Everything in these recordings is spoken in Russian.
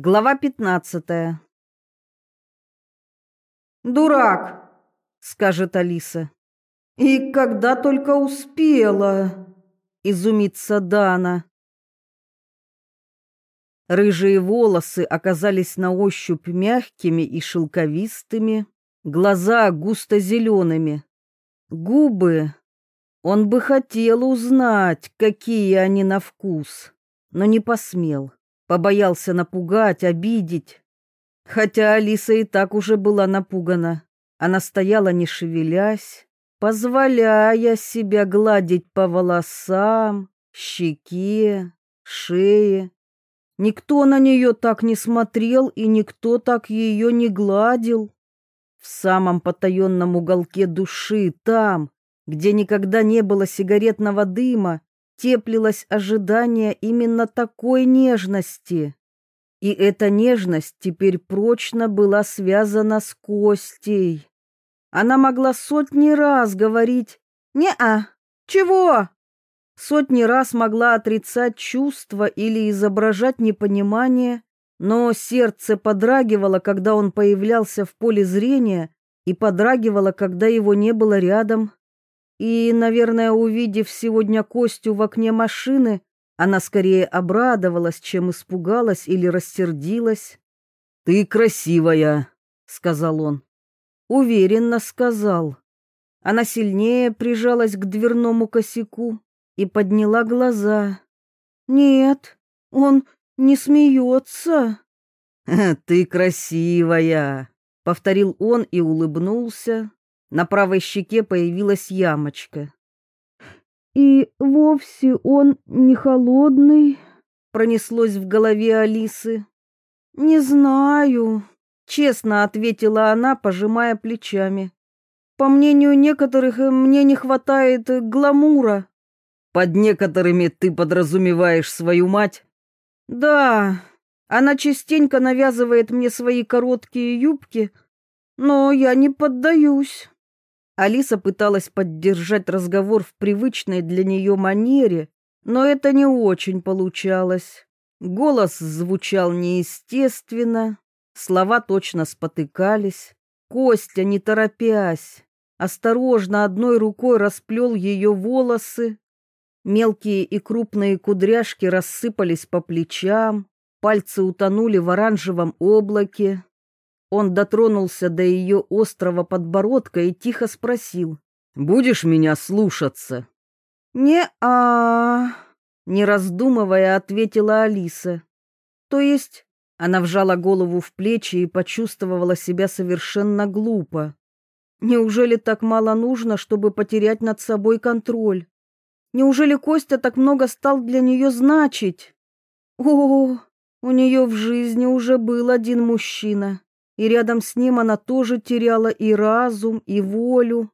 Глава пятнадцатая. «Дурак!» — скажет Алиса. «И когда только успела!» — изумится Дана. Рыжие волосы оказались на ощупь мягкими и шелковистыми, глаза густо-зелеными. Губы. Он бы хотел узнать, какие они на вкус, но не посмел побоялся напугать, обидеть. Хотя Алиса и так уже была напугана. Она стояла, не шевелясь, позволяя себя гладить по волосам, щеке, шее. Никто на нее так не смотрел, и никто так ее не гладил. В самом потаенном уголке души, там, где никогда не было сигаретного дыма, теплилось ожидание именно такой нежности. И эта нежность теперь прочно была связана с Костей. Она могла сотни раз говорить «Не-а, чего?» Сотни раз могла отрицать чувства или изображать непонимание, но сердце подрагивало, когда он появлялся в поле зрения, и подрагивало, когда его не было рядом. И, наверное, увидев сегодня Костю в окне машины, она скорее обрадовалась, чем испугалась или рассердилась. «Ты красивая», — сказал он. Уверенно сказал. Она сильнее прижалась к дверному косяку и подняла глаза. «Нет, он не смеется». «Ты красивая», — повторил он и улыбнулся. На правой щеке появилась ямочка. «И вовсе он не холодный?» — пронеслось в голове Алисы. «Не знаю», — честно ответила она, пожимая плечами. «По мнению некоторых, мне не хватает гламура». «Под некоторыми ты подразумеваешь свою мать?» «Да, она частенько навязывает мне свои короткие юбки, но я не поддаюсь». Алиса пыталась поддержать разговор в привычной для нее манере, но это не очень получалось. Голос звучал неестественно, слова точно спотыкались. Костя, не торопясь, осторожно одной рукой расплел ее волосы. Мелкие и крупные кудряшки рассыпались по плечам, пальцы утонули в оранжевом облаке. Он дотронулся до ее острого подбородка и тихо спросил. «Будешь меня слушаться?» «Не-а...» Не раздумывая, ответила Алиса. «То есть...» Она вжала голову в плечи и почувствовала себя совершенно глупо. Неужели так мало нужно, чтобы потерять над собой контроль? Неужели Костя так много стал для нее значить? О, у нее в жизни уже был один мужчина и рядом с ним она тоже теряла и разум, и волю.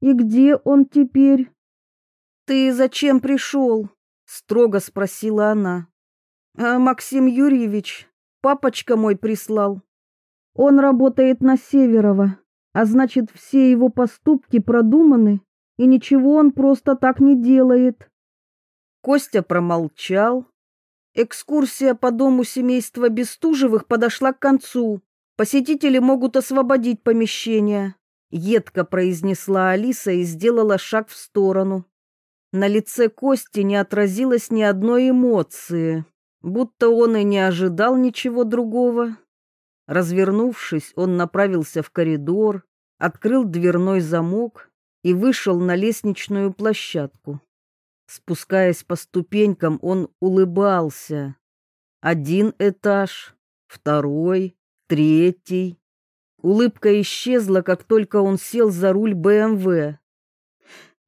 И где он теперь? Ты зачем пришел? строго спросила она. А Максим Юрьевич, папочка мой прислал. Он работает на Северова, а значит, все его поступки продуманы, и ничего он просто так не делает. Костя промолчал. Экскурсия по дому семейства Бестужевых подошла к концу. Посетители могут освободить помещение, едко произнесла Алиса и сделала шаг в сторону. На лице Кости не отразилось ни одной эмоции, будто он и не ожидал ничего другого. Развернувшись, он направился в коридор, открыл дверной замок и вышел на лестничную площадку. Спускаясь по ступенькам, он улыбался. Один этаж, второй, третий. Улыбка исчезла, как только он сел за руль БМВ.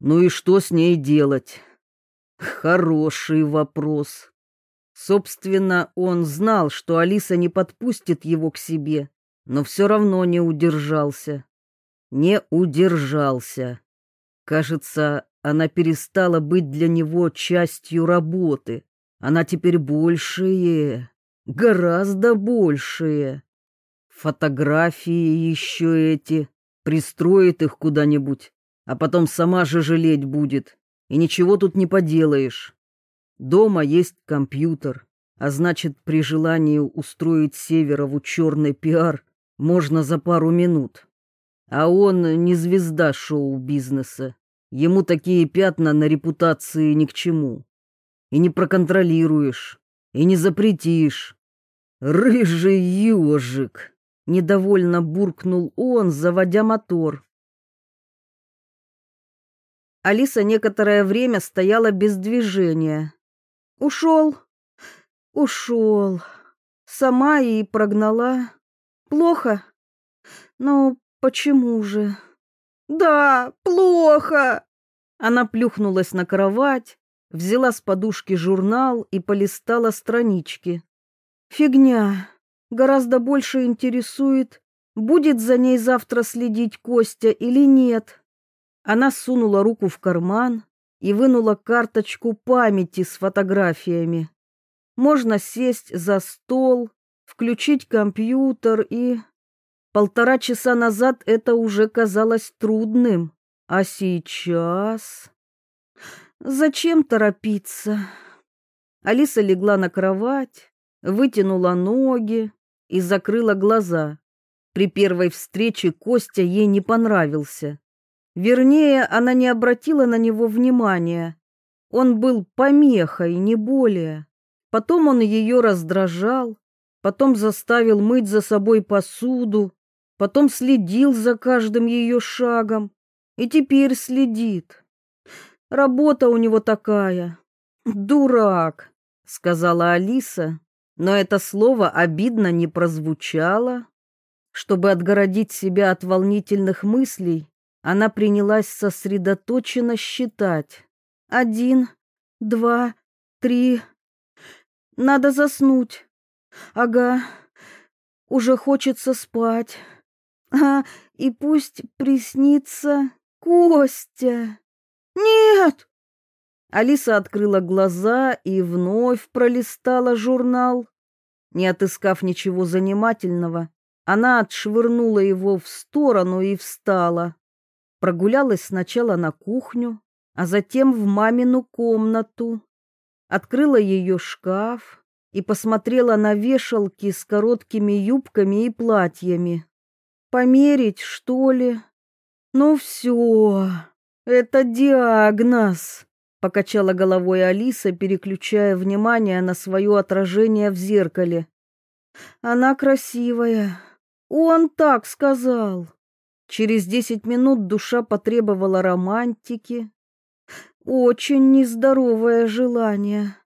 Ну и что с ней делать? Хороший вопрос. Собственно, он знал, что Алиса не подпустит его к себе, но все равно не удержался. Не удержался. Кажется, она перестала быть для него частью работы. Она теперь большее, гораздо большее. Фотографии еще эти, пристроит их куда-нибудь, а потом сама же жалеть будет, и ничего тут не поделаешь. Дома есть компьютер, а значит, при желании устроить Северову черный пиар можно за пару минут. А он не звезда шоу-бизнеса. Ему такие пятна на репутации ни к чему. И не проконтролируешь, и не запретишь. Рыжий ежик! Недовольно буркнул он, заводя мотор. Алиса некоторое время стояла без движения. Ушел, ушел. Сама и прогнала. Плохо? Ну, почему же? Да, плохо. Она плюхнулась на кровать, взяла с подушки журнал и полистала странички. Фигня. Гораздо больше интересует, будет за ней завтра следить Костя или нет. Она сунула руку в карман и вынула карточку памяти с фотографиями. Можно сесть за стол, включить компьютер и... Полтора часа назад это уже казалось трудным, а сейчас... Зачем торопиться? Алиса легла на кровать, вытянула ноги и закрыла глаза. При первой встрече Костя ей не понравился. Вернее, она не обратила на него внимания. Он был помехой, не более. Потом он ее раздражал, потом заставил мыть за собой посуду, потом следил за каждым ее шагом и теперь следит. Работа у него такая. Дурак, сказала Алиса, но это слово обидно не прозвучало. Чтобы отгородить себя от волнительных мыслей, она принялась сосредоточенно считать. Один, два, три. Надо заснуть. Ага, уже хочется спать. А, и пусть приснится Костя. Нет! Алиса открыла глаза и вновь пролистала журнал. Не отыскав ничего занимательного, она отшвырнула его в сторону и встала. Прогулялась сначала на кухню, а затем в мамину комнату. Открыла ее шкаф и посмотрела на вешалки с короткими юбками и платьями. Померить, что ли? Ну все, это диагноз, покачала головой Алиса, переключая внимание на свое отражение в зеркале. Она красивая. Он так сказал. Через десять минут душа потребовала романтики. Очень нездоровое желание.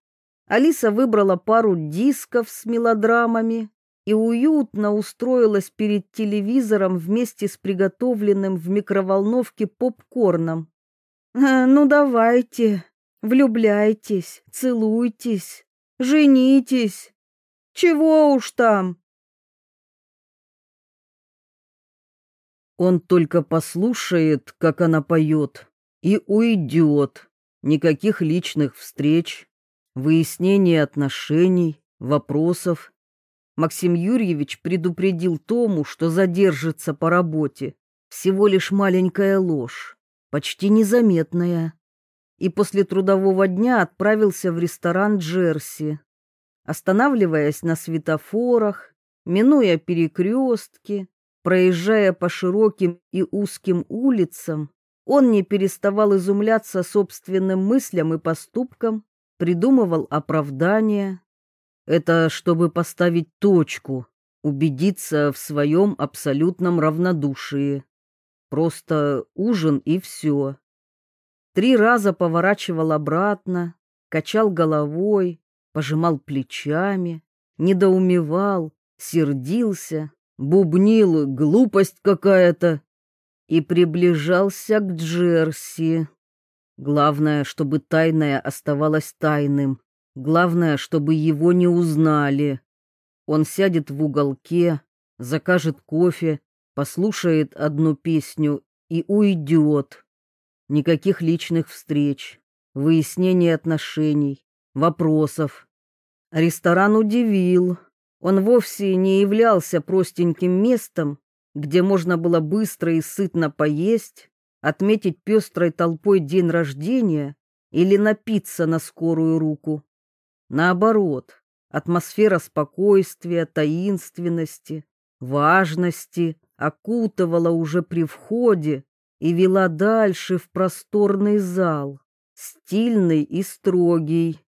Алиса выбрала пару дисков с мелодрамами и уютно устроилась перед телевизором вместе с приготовленным в микроволновке попкорном. «Э, «Ну давайте, влюбляйтесь, целуйтесь, женитесь. Чего уж там?» Он только послушает, как она поет, и уйдет. Никаких личных встреч, выяснения отношений, вопросов. Максим Юрьевич предупредил Тому, что задержится по работе. Всего лишь маленькая ложь, почти незаметная. И после трудового дня отправился в ресторан «Джерси». Останавливаясь на светофорах, минуя перекрестки, проезжая по широким и узким улицам, он не переставал изумляться собственным мыслям и поступкам, придумывал оправдания, это чтобы поставить точку, убедиться в своем абсолютном равнодушии. Просто ужин и все. Три раза поворачивал обратно, качал головой, пожимал плечами, недоумевал, сердился, бубнил глупость какая-то и приближался к Джерси. Главное, чтобы тайное оставалось тайным. Главное, чтобы его не узнали. Он сядет в уголке, закажет кофе, послушает одну песню и уйдет. Никаких личных встреч, выяснения отношений, вопросов. Ресторан удивил. Он вовсе не являлся простеньким местом, где можно было быстро и сытно поесть, отметить пестрой толпой день рождения или напиться на скорую руку. Наоборот, Атмосфера спокойствия, таинственности, важности окутывала уже при входе и вела дальше в просторный зал, стильный и строгий.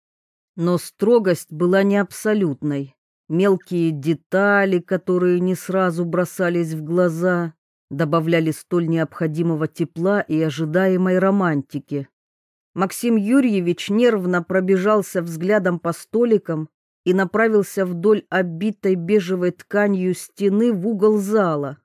Но строгость была не абсолютной. Мелкие детали, которые не сразу бросались в глаза, добавляли столь необходимого тепла и ожидаемой романтики. Максим Юрьевич нервно пробежался взглядом по столикам и направился вдоль обитой бежевой тканью стены в угол зала.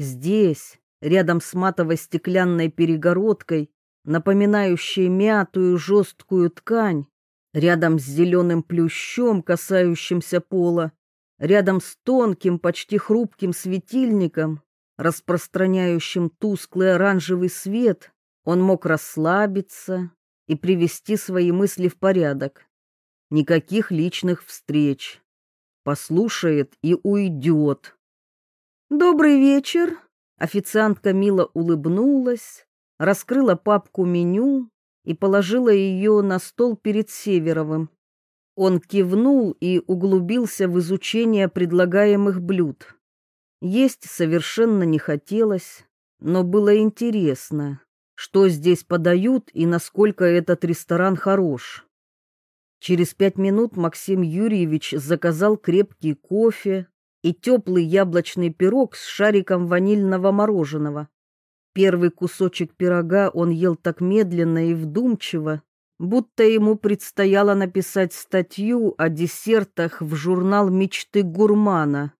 Здесь, рядом с матовой стеклянной перегородкой, напоминающей мятую жесткую ткань, рядом с зеленым плющом, касающимся пола, рядом с тонким, почти хрупким светильником, распространяющим тусклый оранжевый свет, он мог расслабиться и привести свои мысли в порядок. Никаких личных встреч. Послушает и уйдет. «Добрый вечер!» Официантка мило улыбнулась, раскрыла папку меню и положила ее на стол перед Северовым. Он кивнул и углубился в изучение предлагаемых блюд. Есть совершенно не хотелось, но было интересно, что здесь подают и насколько этот ресторан хорош. Через пять минут Максим Юрьевич заказал крепкий кофе и теплый яблочный пирог с шариком ванильного мороженого. Первый кусочек пирога он ел так медленно и вдумчиво, будто ему предстояло написать статью о десертах в журнал «Мечты гурмана».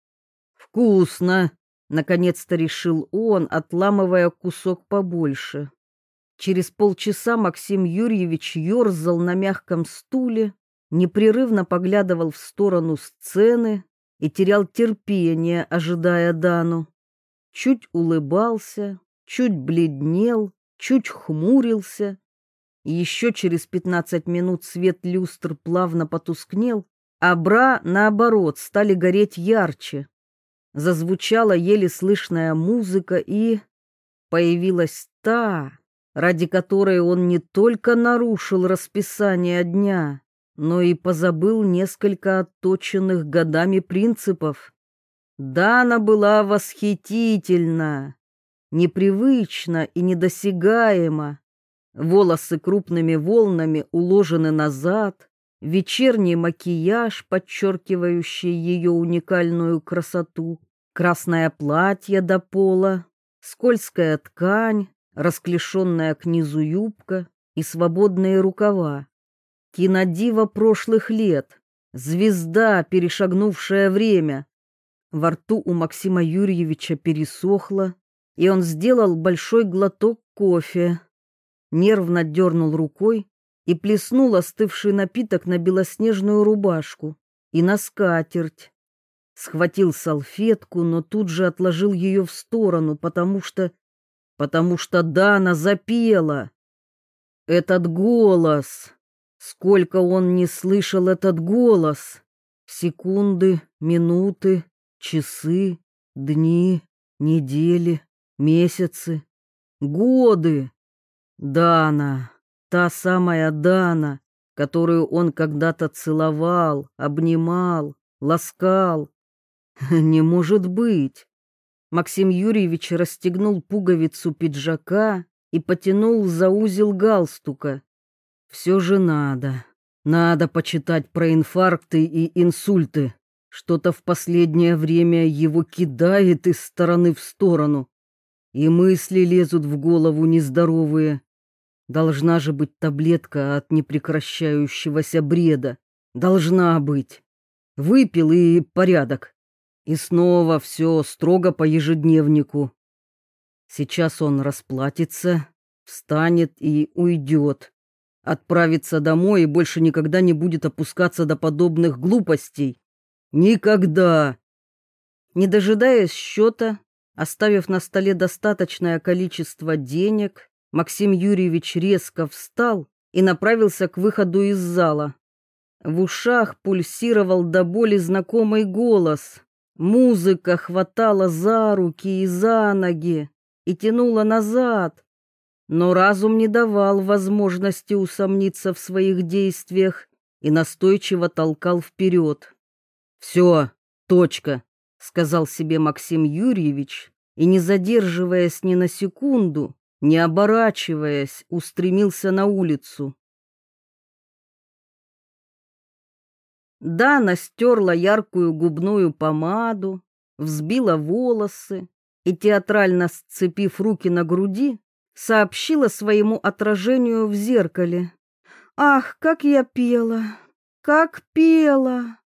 «Вкусно!» — наконец-то решил он, отламывая кусок побольше. Через полчаса Максим Юрьевич ерзал на мягком стуле, непрерывно поглядывал в сторону сцены и терял терпение, ожидая Дану. Чуть улыбался, чуть бледнел, чуть хмурился. Еще через пятнадцать минут свет люстр плавно потускнел, а бра, наоборот, стали гореть ярче. Зазвучала еле слышная музыка, и появилась та, ради которой он не только нарушил расписание дня, но и позабыл несколько отточенных годами принципов. Дана была восхитительна, непривычна и недосягаема. Волосы крупными волнами уложены назад, вечерний макияж, подчеркивающий ее уникальную красоту, красное платье до пола, скользкая ткань, расклешенная к низу юбка и свободные рукава. Кинодива прошлых лет, звезда, перешагнувшая время. Во рту у Максима Юрьевича пересохло, и он сделал большой глоток кофе. Нервно дернул рукой и плеснул остывший напиток на белоснежную рубашку и на скатерть. Схватил салфетку, но тут же отложил ее в сторону, потому что потому что Дана запела. Этот голос, сколько он не слышал этот голос. Секунды, минуты, часы, дни, недели, месяцы, годы. Дана, та самая Дана, которую он когда-то целовал, обнимал, ласкал. Не может быть. Максим Юрьевич расстегнул пуговицу пиджака и потянул за узел галстука. Все же надо. Надо почитать про инфаркты и инсульты. Что-то в последнее время его кидает из стороны в сторону. И мысли лезут в голову нездоровые. Должна же быть таблетка от непрекращающегося бреда. Должна быть. Выпил и порядок. И снова все строго по ежедневнику. Сейчас он расплатится, встанет и уйдет. Отправится домой и больше никогда не будет опускаться до подобных глупостей. Никогда! Не дожидаясь счета, оставив на столе достаточное количество денег, Максим Юрьевич резко встал и направился к выходу из зала. В ушах пульсировал до боли знакомый голос. Музыка хватала за руки и за ноги и тянула назад, но разум не давал возможности усомниться в своих действиях и настойчиво толкал вперед. «Все, точка», — сказал себе Максим Юрьевич, и, не задерживаясь ни на секунду, не оборачиваясь, устремился на улицу. Дана стерла яркую губную помаду, взбила волосы и, театрально сцепив руки на груди, сообщила своему отражению в зеркале. «Ах, как я пела! Как пела!»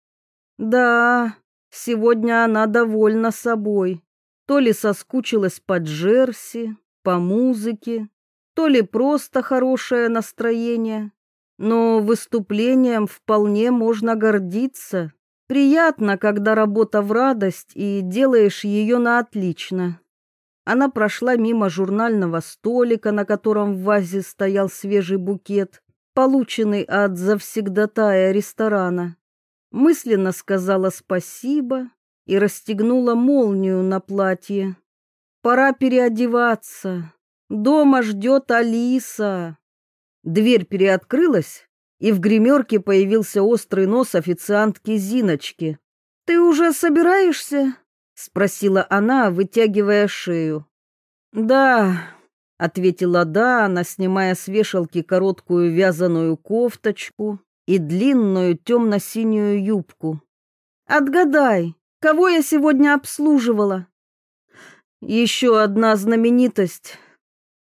«Да, сегодня она довольна собой. То ли соскучилась по Джерси, по музыке, то ли просто хорошее настроение. Но выступлением вполне можно гордиться. Приятно, когда работа в радость и делаешь ее на отлично. Она прошла мимо журнального столика, на котором в вазе стоял свежий букет, полученный от завсегдатая ресторана. Мысленно сказала спасибо и расстегнула молнию на платье. Пора переодеваться. Дома ждет Алиса. Дверь переоткрылась, и в гримерке появился острый нос официантки Зиночки. «Ты уже собираешься?» — спросила она, вытягивая шею. «Да», — ответила Дана, снимая с вешалки короткую вязаную кофточку и длинную темно-синюю юбку. «Отгадай, кого я сегодня обслуживала?» «Еще одна знаменитость»,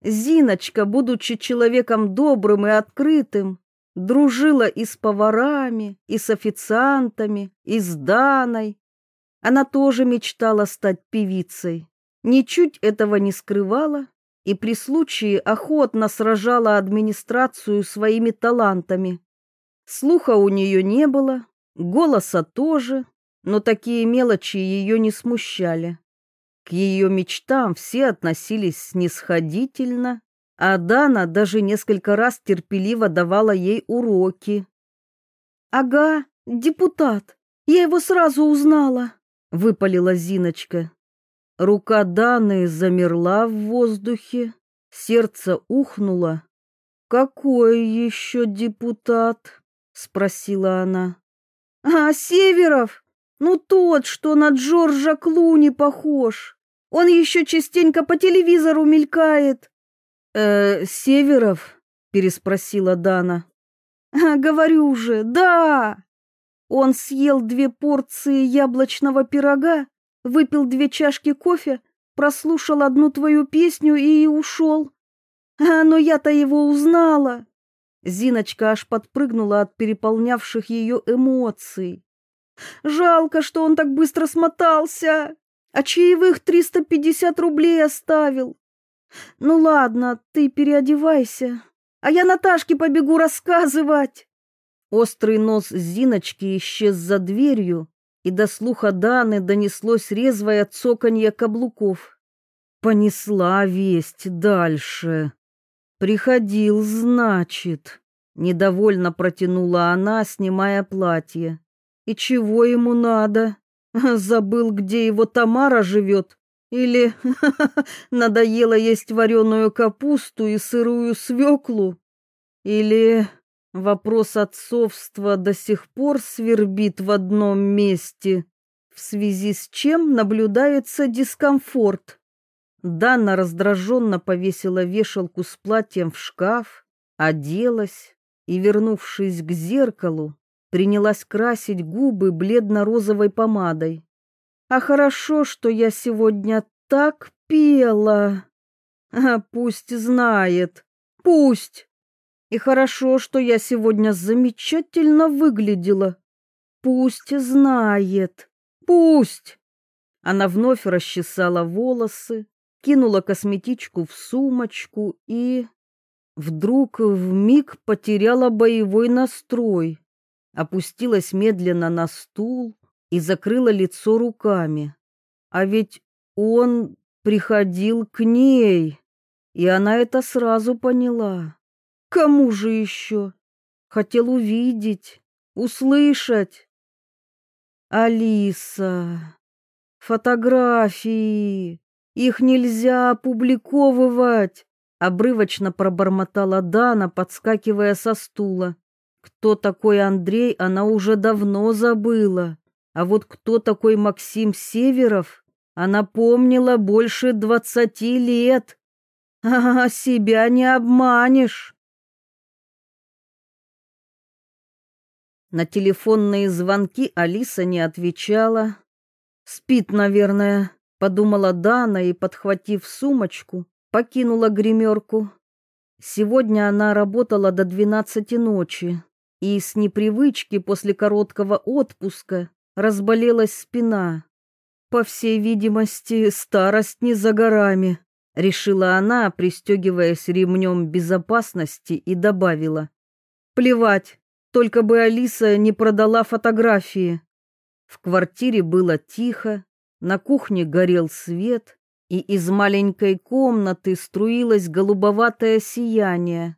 Зиночка, будучи человеком добрым и открытым, дружила и с поварами, и с официантами, и с Даной. Она тоже мечтала стать певицей, ничуть этого не скрывала и при случае охотно сражала администрацию своими талантами. Слуха у нее не было, голоса тоже, но такие мелочи ее не смущали. К ее мечтам все относились снисходительно, а Дана даже несколько раз терпеливо давала ей уроки. «Ага, депутат, я его сразу узнала», — выпалила Зиночка. Рука Даны замерла в воздухе, сердце ухнуло. «Какой еще депутат?» — спросила она. «А, Северов!» Ну, тот, что на Джорджа Клуни похож. Он еще частенько по телевизору мелькает. Э, Северов? переспросила Дана. Говорю же, да. Он съел две порции яблочного пирога, выпил две чашки кофе, прослушал одну твою песню и ушел. А, но я-то его узнала. Зиночка аж подпрыгнула от переполнявших ее эмоций. Жалко, что он так быстро смотался, а чаевых 350 рублей оставил. Ну ладно, ты переодевайся, а я Наташке побегу рассказывать. Острый нос Зиночки исчез за дверью, и до слуха Даны донеслось резвое цоканье каблуков. Понесла весть дальше. Приходил, значит. Недовольно протянула она, снимая платье. И чего ему надо? Забыл, где его Тамара живет? Или надоело есть вареную капусту и сырую свеклу? Или вопрос отцовства до сих пор свербит в одном месте, в связи с чем наблюдается дискомфорт? Дана раздраженно повесила вешалку с платьем в шкаф, оделась и, вернувшись к зеркалу, принялась красить губы бледно-розовой помадой. А хорошо, что я сегодня так пела. А пусть знает, пусть. И хорошо, что я сегодня замечательно выглядела. Пусть знает, пусть. Она вновь расчесала волосы, кинула косметичку в сумочку и вдруг в миг потеряла боевой настрой опустилась медленно на стул и закрыла лицо руками. А ведь он приходил к ней, и она это сразу поняла. Кому же еще? Хотел увидеть, услышать. Алиса, фотографии, их нельзя опубликовывать, обрывочно пробормотала Дана, подскакивая со стула. Кто такой Андрей, она уже давно забыла. А вот кто такой Максим Северов, она помнила больше двадцати лет. А себя не обманешь. На телефонные звонки Алиса не отвечала. «Спит, наверное», — подумала Дана и, подхватив сумочку, покинула гримерку. Сегодня она работала до двенадцати ночи, и с непривычки после короткого отпуска разболелась спина. По всей видимости, старость не за горами, решила она, пристегиваясь ремнем безопасности, и добавила. Плевать, только бы Алиса не продала фотографии. В квартире было тихо, на кухне горел свет, и из маленькой комнаты струилось голубоватое сияние.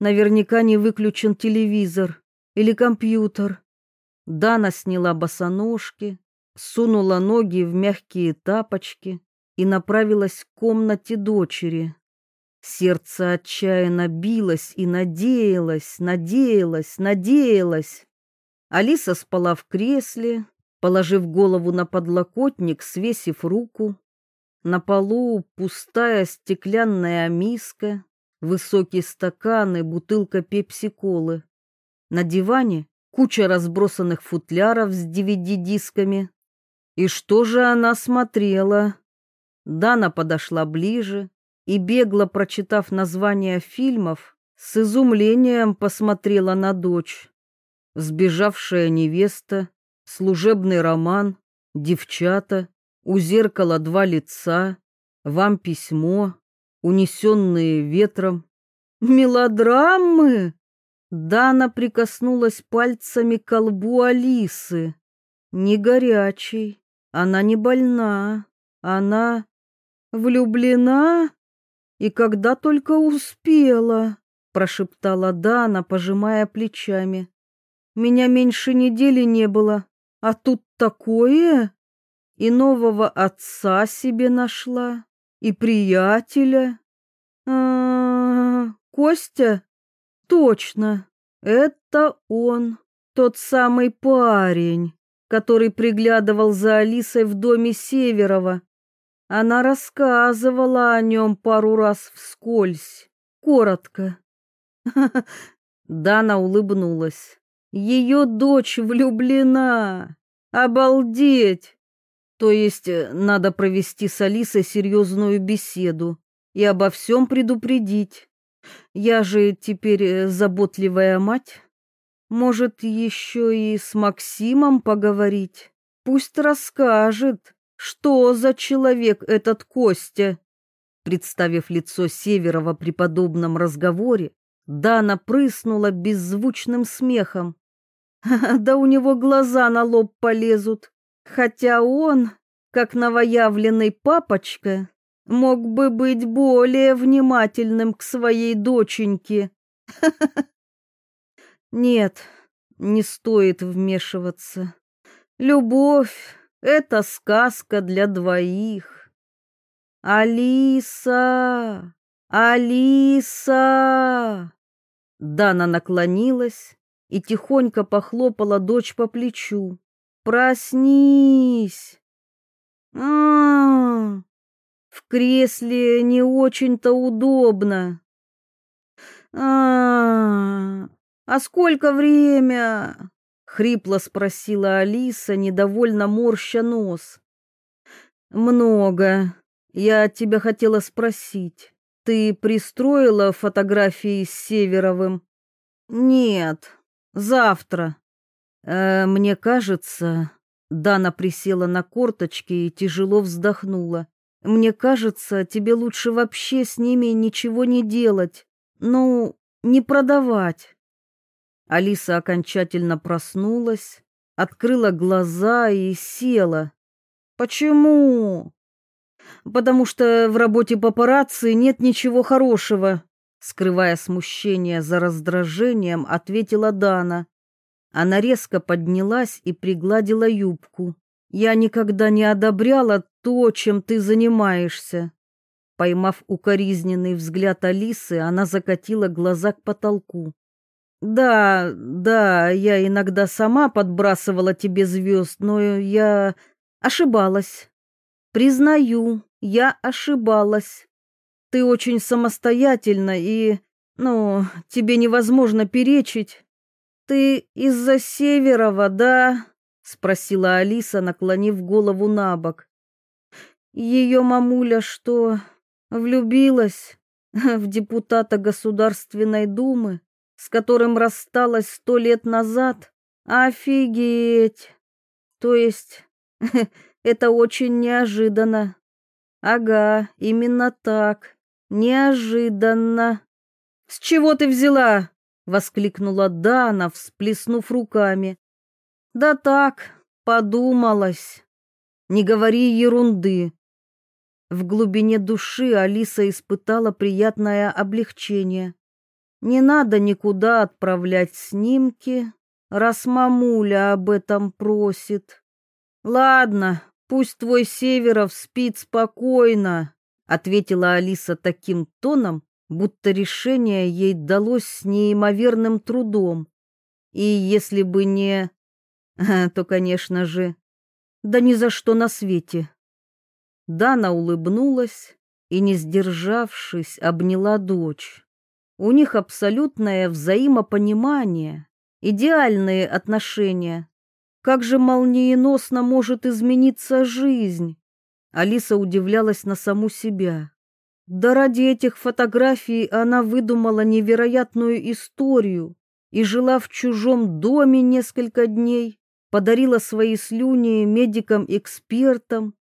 Наверняка не выключен телевизор или компьютер. Дана сняла босоножки, сунула ноги в мягкие тапочки и направилась к комнате дочери. Сердце отчаянно билось и надеялось, надеялось, надеялось. Алиса спала в кресле, положив голову на подлокотник, свесив руку. На полу пустая стеклянная миска, высокий стакан и бутылка пепси-колы. На диване куча разбросанных футляров с DVD-дисками. И что же она смотрела? Дана подошла ближе, и, бегло прочитав названия фильмов, с изумлением посмотрела на дочь. «Сбежавшая невеста», «Служебный роман», «Девчата», «У зеркала два лица», «Вам письмо», «Унесенные ветром». «Мелодрамы!» Дана прикоснулась пальцами к колбу Алисы. «Не горячий, она не больна, она влюблена?» И когда только успела, прошептала Дана, пожимая плечами. Меня меньше недели не было, а тут такое. И нового отца себе нашла, и приятеля. А, -а, -а Костя? Точно, это он, тот самый парень, который приглядывал за Алисой в доме Северова. Она рассказывала о нем пару раз вскользь, коротко. Дана улыбнулась. Ее дочь влюблена. Обалдеть! То есть э, надо провести с Алисой серьезную беседу и обо всем предупредить. Я же теперь э, заботливая мать. Может, еще и с Максимом поговорить? Пусть расскажет, что за человек этот Костя? Представив лицо Северова при подобном разговоре, Дана прыснула беззвучным смехом. Да у него глаза на лоб полезут, хотя он, как новоявленный папочка, мог бы быть более внимательным к своей доченьке. Нет, не стоит вмешиваться. Любовь это сказка для двоих. Алиса! Алиса! Дана наклонилась и тихонько похлопала дочь по плечу. Проснись! А, в кресле не очень-то удобно. -а, -а, а сколько время? Хрипло спросила Алиса, недовольно морща нос. Много. Я тебя хотела спросить. Ты пристроила фотографии с Северовым? Нет. Завтра. Э, мне кажется, Дана присела на корточки и тяжело вздохнула. Мне кажется, тебе лучше вообще с ними ничего не делать. Ну, не продавать. Алиса окончательно проснулась, открыла глаза и села. Почему? Потому что в работе папарацци нет ничего хорошего, скрывая смущение за раздражением, ответила Дана. Она резко поднялась и пригладила юбку. Я никогда не одобряла то, чем ты занимаешься. Поймав укоризненный взгляд Алисы, она закатила глаза к потолку. Да, да, я иногда сама подбрасывала тебе звезд, но я ошибалась. Признаю, я ошибалась. Ты очень самостоятельна и, ну, тебе невозможно перечить. Ты из-за Северова, да? спросила Алиса, наклонив голову на бок. Ее мамуля что, влюбилась в депутата Государственной Думы? С которым рассталась сто лет назад? Офигеть! То есть, это очень неожиданно. Ага, именно так. Неожиданно. С чего ты взяла? воскликнула Дана, всплеснув руками. Да так, подумалась. Не говори ерунды. В глубине души Алиса испытала приятное облегчение. Не надо никуда отправлять снимки, раз мамуля об этом просит. Ладно, пусть твой Северов спит спокойно, ответила Алиса таким тоном, будто решение ей далось с неимоверным трудом. И если бы не... то, конечно же, да ни за что на свете. Дана улыбнулась и, не сдержавшись, обняла дочь. У них абсолютное взаимопонимание, идеальные отношения. Как же молниеносно может измениться жизнь? Алиса удивлялась на саму себя. Да ради этих фотографий она выдумала невероятную историю и жила в чужом доме несколько дней, подарила свои слюни медикам-экспертам,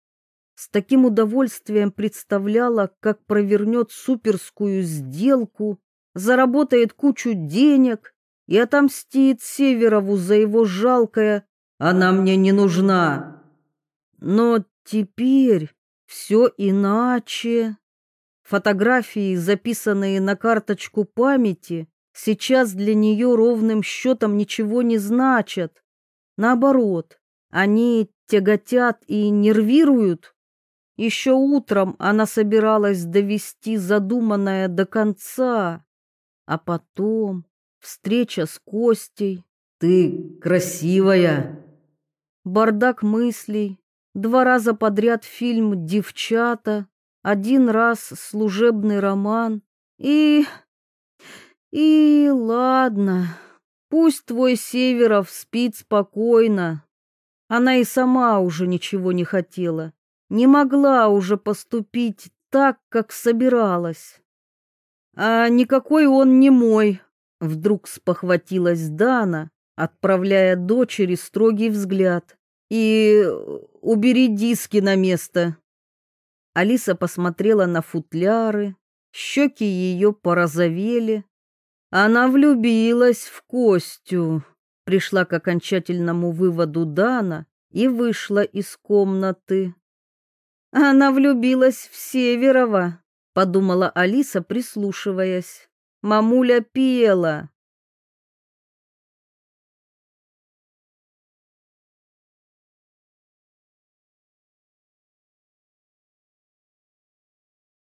с таким удовольствием представляла, как провернет суперскую сделку заработает кучу денег и отомстит Северову за его жалкое «она мне не нужна». Но теперь все иначе. Фотографии, записанные на карточку памяти, сейчас для нее ровным счетом ничего не значат. Наоборот, они тяготят и нервируют. Еще утром она собиралась довести задуманное до конца, а потом встреча с Костей. Ты красивая. Бардак мыслей. Два раза подряд фильм «Девчата», один раз служебный роман. И... и ладно, пусть твой Северов спит спокойно. Она и сама уже ничего не хотела, не могла уже поступить так, как собиралась. А никакой он не мой, вдруг спохватилась Дана, отправляя дочери строгий взгляд. И убери диски на место. Алиса посмотрела на футляры, щеки ее порозовели. Она влюбилась в Костю, пришла к окончательному выводу Дана и вышла из комнаты. Она влюбилась в Северова, подумала Алиса, прислушиваясь. Мамуля пела.